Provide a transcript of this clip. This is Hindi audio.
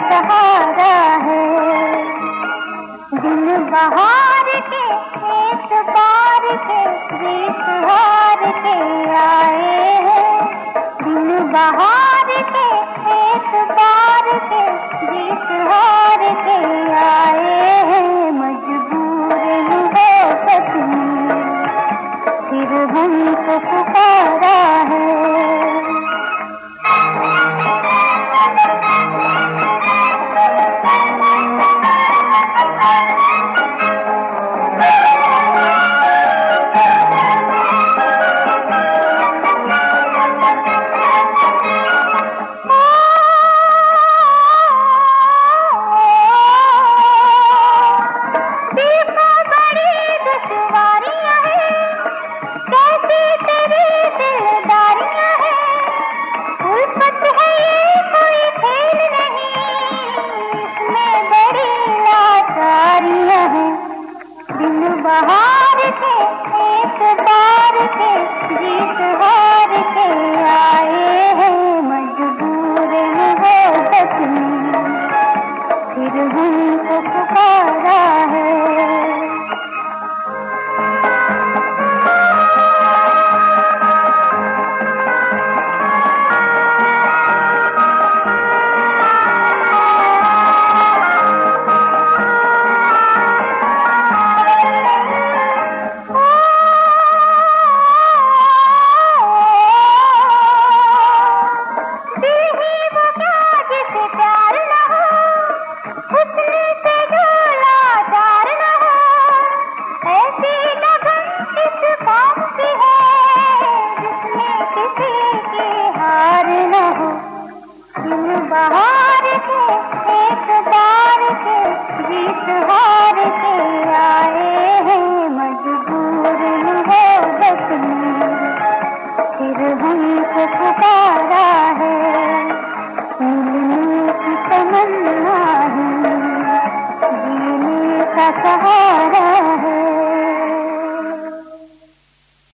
सहारा है। दिन बहार के, एक बार के हार के आए हैं। दिन बहार के, एक बार के हार के आए हैं। मजबूर है पत्नी फिर हमको पुकारा कहा